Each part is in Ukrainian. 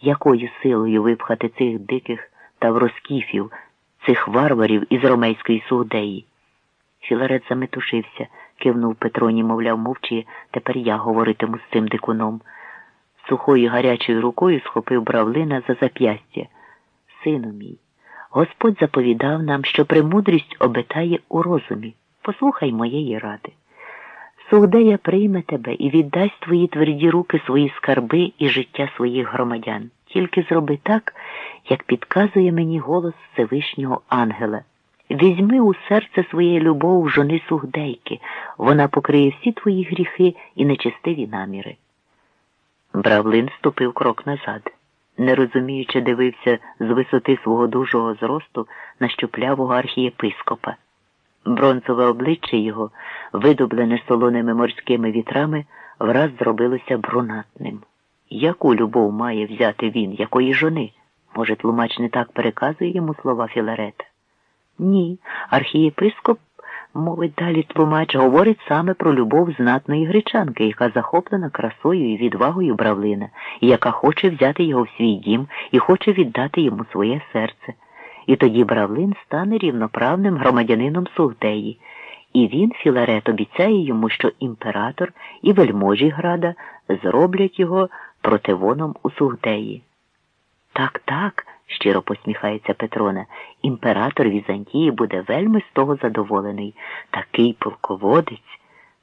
якою силою випхати цих диких тавроскіфів, цих варварів із ромейської сугдеї. Філарет заметушився, кивнув Петроні, мовляв, мовчи, тепер я говоритиму з цим дикуном. Сухою гарячою рукою схопив бравлина за зап'ястя. Сину мій, Господь заповідав нам, що премудрість обитає у розумі. Послухай моєї ради. Сугдея прийме тебе і віддасть твої тверді руки свої скарби і життя своїх громадян. Тільки зроби так, як підказує мені голос Всевишнього ангела. Візьми у серце своє любов жони сугдейки, вона покриє всі твої гріхи і нечистиві наміри. Бравлин ступив крок назад, не розуміючи, дивився з висоти свого дужого зросту на щуплявого архієпископа. Бронзове обличчя його, видоблене солоними морськими вітрами, враз зробилося брунатним. Яку любов має взяти він, якої жони? Може, тлумач не так переказує йому слова Філарета? Ні, архієпископ, мовить далі тлумач, говорить саме про любов знатної гречанки, яка захоплена красою і відвагою бравлина, і яка хоче взяти його в свій дім і хоче віддати йому своє серце. І тоді бравлин стане рівноправним громадянином Сугдеї, і він, Філарет, обіцяє йому, що імператор і вельможі града зроблять його противоном у Сугдеї. Так, так, щиро посміхається Петрона, імператор Візантії буде вельми з того задоволений. Такий полководець.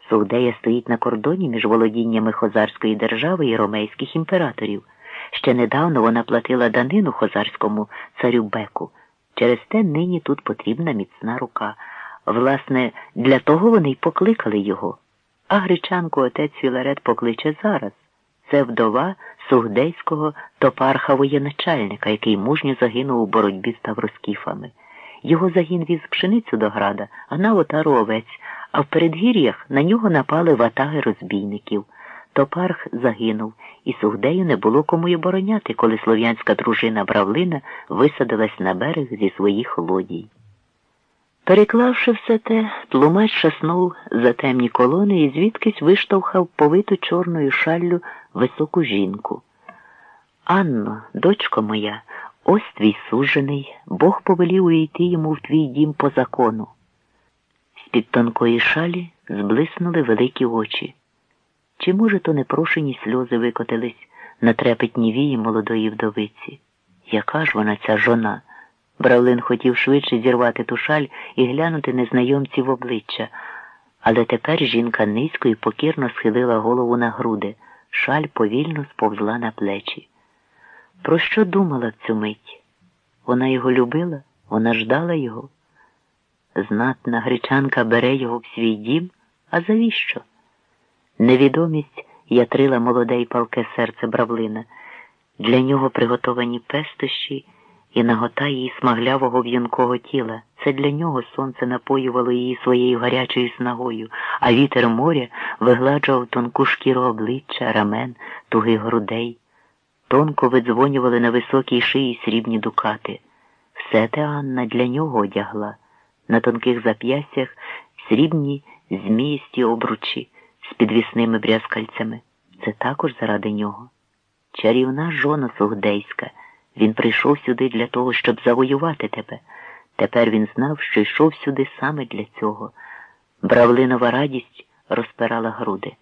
Сугдея стоїть на кордоні між володіннями Хозарської держави і ромейських імператорів. Ще недавно вона платила данину хозарському царю Беку. Через те нині тут потрібна міцна рука. Власне, для того вони й покликали його. А гречанку отець Філарет покличе зараз. Це вдова сугдейського топарха воєначальника, який мужньо загинув у боротьбі з тавроскіфами. Його загін віз пшеницю до града, а на отару овець, а в передгір'ях на нього напали ватаги розбійників. Топарх загинув, і сугдею не було кому й обороняти, коли слов'янська дружина Бравлина висадилась на берег зі своїх лодій. Переклавши все те, тлумач шаснув за темні колони і звідкись виштовхав повиту чорною шаллю високу жінку. Анно, дочко моя, ось твій сужений, Бог повелів увійти йому в твій дім по закону. З-під тонкої шалі зблиснули великі очі. Чи, може, то непрошені сльози викотились на трепетні вії молодої вдовиці? Яка ж вона ця жона? Бравлин хотів швидше зірвати ту шаль і глянути незнайомці в обличчя, але тепер жінка низько і покірно схилила голову на груди, шаль повільно сповзла на плечі. Про що думала в цю мить? Вона його любила, вона ждала його. Знатна гречанка бере його в свій дім, а завіщо? Невідомість ятрила молоде й палке серце бравлина. Для нього приготовані пестощі і нагота її смаглявого в'юнкого тіла. Це для нього сонце напоювало її своєю гарячою снагою, а вітер моря вигладжував тонку шкіру обличчя, рамен, тугих грудей. Тонко видзвонювали на високій шиї срібні дукати. Все те Анна для нього одягла. На тонких зап'ястях срібні зміїсті обручі з підвісними брязкальцями. Це також заради нього. Чарівна жона сугдейська. Він прийшов сюди для того, щоб завоювати тебе. Тепер він знав, що йшов сюди саме для цього. Бравлинова радість розпирала груди.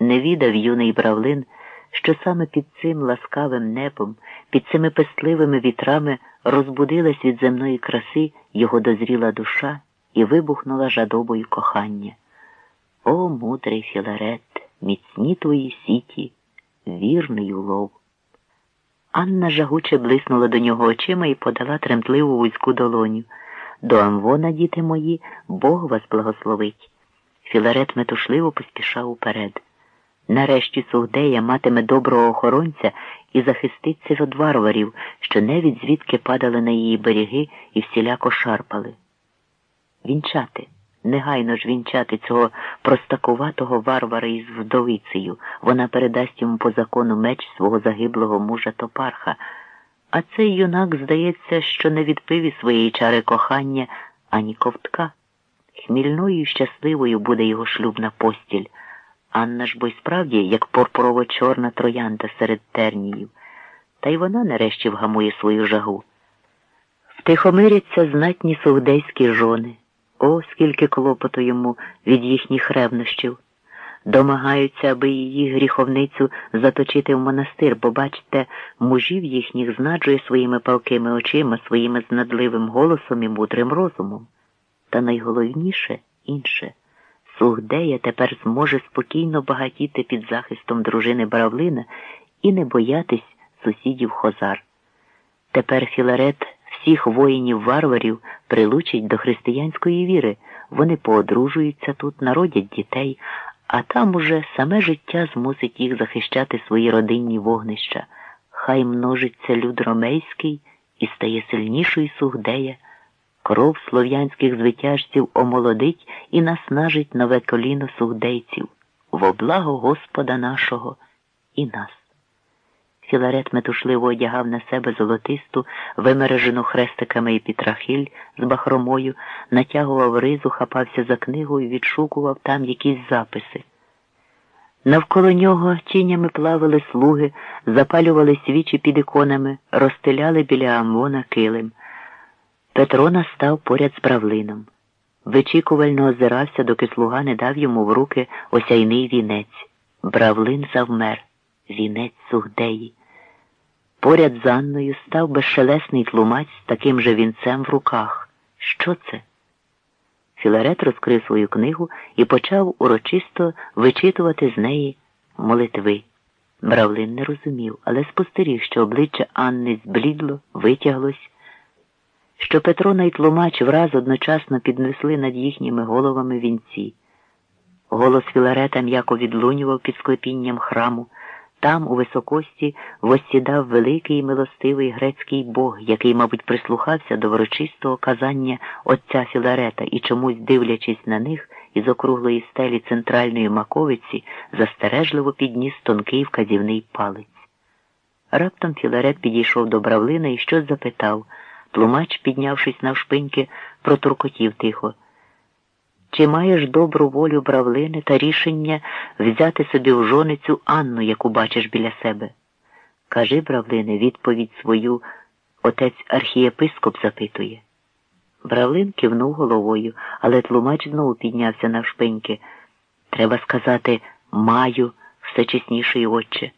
Не відав юний бравлин, що саме під цим ласкавим небом, під цими пестливими вітрами розбудилась від земної краси його дозріла душа і вибухнула жадобою кохання. О, мудрий Філарет, міцні твої сіті, вірний улов. Анна жагуче блиснула до нього очима і подала тремтливу вузьку долоню. До Амвона, діти мої, Бог вас благословить. Філарет метушливо поспішав уперед. Нарешті Сугдея матиме доброго охоронця і захиститься від варварів, що невід звідки падали на її береги і всіляко шарпали. Вінчати негайно ж вінчати цього простакуватого варвара із вдовицею. Вона передасть йому по закону меч свого загиблого мужа топарха. А цей юнак, здається, що не відпив із своєї чари кохання ані ковтка. Хмільною і щасливою буде його шлюбна постіль. Анна ж бо й справді, як порпорово чорна троянда серед терніїв. та й вона нарешті вгамує свою жагу. Втихомиряться знатні сугдейські жони. О, скільки клопоту йому від їхніх ревнощів. Домагаються, аби її гріховницю заточити в монастир, бо, бачите, мужів їхніх знаджує своїми палкими очима, своїми знадливим голосом і мудрим розумом. Та найголовніше інше. Сугдея тепер зможе спокійно багатіти під захистом дружини Бравлина і не боятись сусідів Хозар. Тепер Філарет всіх воїнів-варварів прилучить до християнської віри. Вони поодружуються тут, народять дітей, а там уже саме життя змусить їх захищати свої родинні вогнища. Хай множиться люд ромейський і стає сильнішою сугдея. Кров слов'янських звитяжців омолодить і наснажить нове коліно сугдейців во благо Господа нашого і нас. Філарет метушливо одягав на себе золотисту, вимережену хрестиками і пітрахиль з бахромою, натягував ризу, хапався за книгу і відшукував там якісь записи. Навколо нього тінями плавали слуги, запалювали свічі під іконами, розстеляли біля Амвона килим. Петро настав поряд з бравлином. Вичікувально озирався, доки слуга не дав йому в руки осяйний вінець. Бравлин завмер, вінець сугдеї. Поряд з Анною став безшелесний тлумач з таким же вінцем в руках. Що це? Філарет розкрив свою книгу і почав урочисто вичитувати з неї молитви. Бравлин не розумів, але спостеріг, що обличчя Анни зблідло, витяглось що Петро й тлумач враз одночасно піднесли над їхніми головами вінці. Голос Філарета м'яко відлунював під склепінням храму. Там, у високості, восідав великий і милостивий грецький бог, який, мабуть, прислухався до врочистого казання отця Філарета і чомусь, дивлячись на них, із округлої стелі центральної маковиці, застережливо підніс тонкий вказівний палець. Раптом Філарет підійшов до бравлина і щось запитав. Тлумач, піднявшись навшпиньки, протуркотів тихо. Чи маєш добру волю бравлини та рішення взяти собі в жоницю Анну, яку бачиш біля себе? Кажи, бравлине, відповідь свою отець архієпископ запитує. Бравлин кивнув головою, але тлумач знову піднявся навшпиньки. Треба сказати, маю, все чесніший отче.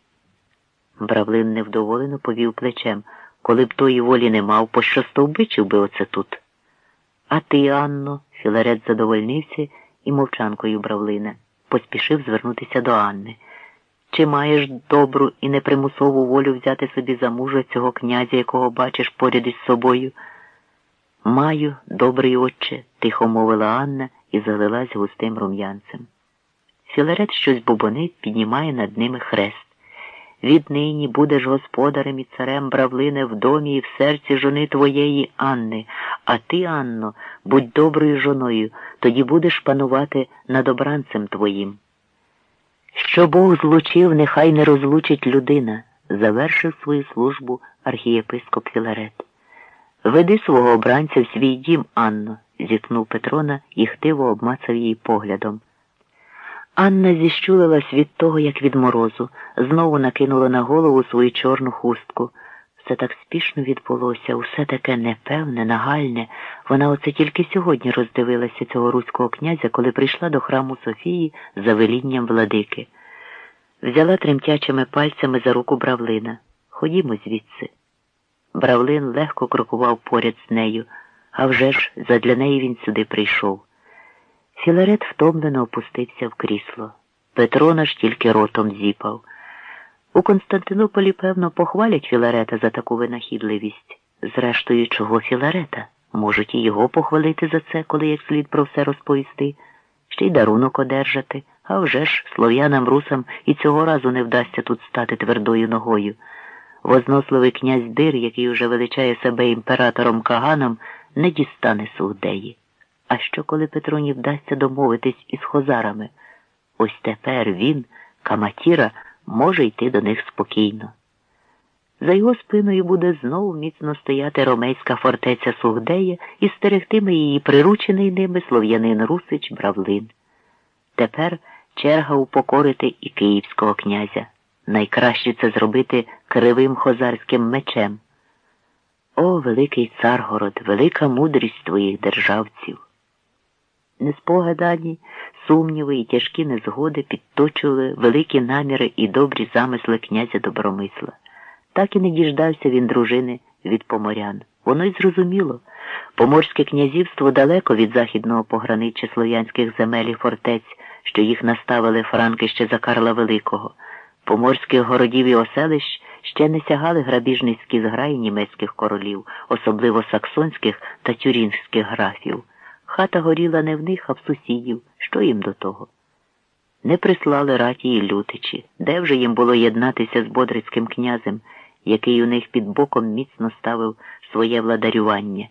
Бравлин невдоволено повів плечем. Коли б тої волі не мав, пощо стовбичив би оце тут. А ти, Анно, Філарет задовольнився і мовчанкою бравлина, поспішив звернутися до Анни. Чи маєш добру і непримусову волю взяти собі за мужа цього князя, якого бачиш поряд із собою? Маю, добрий отче, тихо мовила Анна і залилась густим рум'янцем. Філарет щось бубонить, піднімає над ними хрест. Віднині будеш господарем і царем бравлине в домі і в серці жони твоєї Анни, а ти, Анно, будь доброю жоною, тоді будеш панувати над обранцем твоїм. Що Бог злучив, нехай не розлучить людина, завершив свою службу архієпископ Філарет. Веди свого обранця в свій дім, Анно, зіткнув Петрона і хтиво обмацав її поглядом. Анна зіщулилась від того, як від морозу, знову накинула на голову свою чорну хустку. Все так спішно відбулося, усе таке непевне, нагальне. Вона оце тільки сьогодні роздивилася цього руського князя, коли прийшла до храму Софії за велінням владики. Взяла тремтячими пальцями за руку бравлина. Ходімо звідси. Бравлин легко крокував поряд з нею, а вже ж задля неї він сюди прийшов. Філарет втомлено опустився в крісло. Петро ж тільки ротом зіпав. У Константинополі, певно, похвалять Філарета за таку винахідливість. Зрештою, чого Філарета? Можуть і його похвалити за це, коли як слід про все розповісти, ще й дарунок одержати, а вже ж слов'янам русам і цього разу не вдасться тут стати твердою ногою. Возносливий князь Дир, який уже величає себе імператором Каганом, не дістане сугдеї. А що, коли Петроні вдасться домовитись із хозарами? Ось тепер він, Каматіра, може йти до них спокійно. За його спиною буде знову міцно стояти ромейська фортеця Сугдея і стерегтиме її приручений ними слов'янин Русич Бравлин. Тепер черга упокорити і київського князя. найкраще це зробити кривим хозарським мечем. О, великий царгород, велика мудрість твоїх державців! Неспогадані, сумніви і тяжкі незгоди підточували великі наміри і добрі замисли князя Добромисла. Так і не діждався він дружини від поморян. Воно й зрозуміло. Поморське князівство далеко від західного пограниччя слов'янських земель і фортець, що їх наставили франки ще за Карла Великого. Поморських городів і оселищ ще не сягали грабіжницькі зграї німецьких королів, особливо саксонських та тюрінських графів. Хата горіла не в них, а в сусідів. Що їм до того? Не прислали раті і лютичі, де вже їм було єднатися з бодрицьким князем, який у них під боком міцно ставив своє владарювання.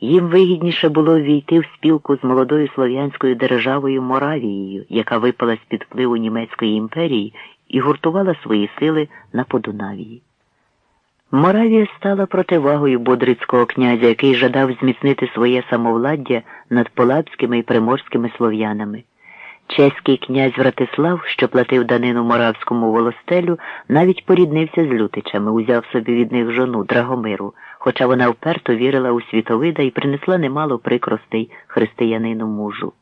Їм вигідніше було війти в спілку з молодою слов'янською державою Моравією, яка випала з під впливу Німецької імперії і гуртувала свої сили на Подунавії. Моравія стала противагою бодрицького князя, який жадав зміцнити своє самовладдя над полабськими і приморськими слов'янами. Чеський князь Вратислав, що платив данину моравському волостелю, навіть поріднився з лютичами, узяв собі від них жону Драгомиру, хоча вона вперто вірила у світовида і принесла немало прикростей християнину мужу.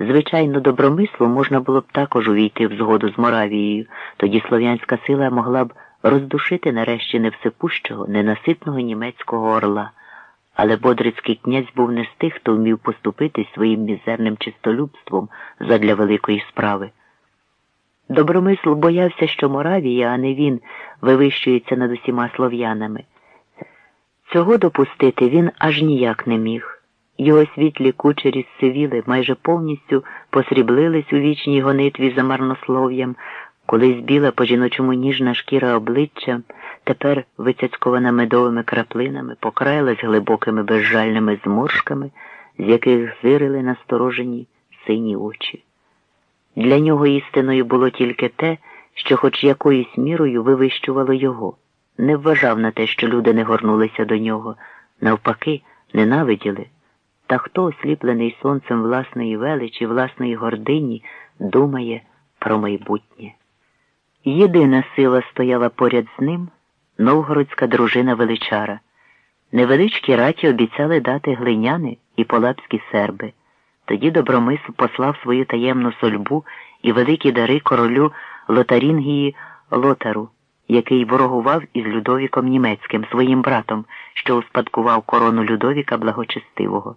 Звичайно, добромисло можна було б також увійти в згоду з Моравією, тоді слов'янська сила могла б роздушити нарешті невсипущого, ненаситного німецького орла. Але бодрицький князь був не з тих, хто вмів поступити своїм мізерним чистолюбством задля великої справи. Добромисл боявся, що Моравія, а не він, вивищується над усіма слов'янами. Цього допустити він аж ніяк не міг. Його світлі кучері зсивіли, майже повністю посріблились у вічній гонитві за марнослов'ям, Колись біла по жіночому ніжна шкіра обличчя, тепер вицяцькована медовими краплинами, покраїлась глибокими безжальними зморшками, з яких зирили насторожені сині очі. Для нього істиною було тільки те, що хоч якоюсь мірою вивищувало його, не вважав на те, що люди не горнулися до нього, навпаки, ненавиділи. Та хто, осліплений сонцем власної величі, власної гордині, думає про майбутнє. Єдина сила стояла поряд з ним новгородська дружина величара. Невеличкі раті обіцяли дати глиняни і полапські серби. Тоді добромисл послав свою таємну сольбу і великі дари королю Лотарінгії Лотару, який ворогував із Людовіком Німецьким, своїм братом, що успадкував корону Людовіка Благочестивого.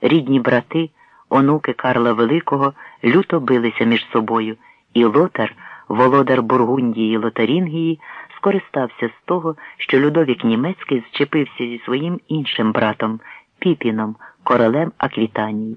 Рідні брати, онуки Карла Великого, люто билися між собою, і Лотар володар Бургундії Лотарінгії, скористався з того, що Людовік Німецький зчепився зі своїм іншим братом Піпіном, королем Аквітанії.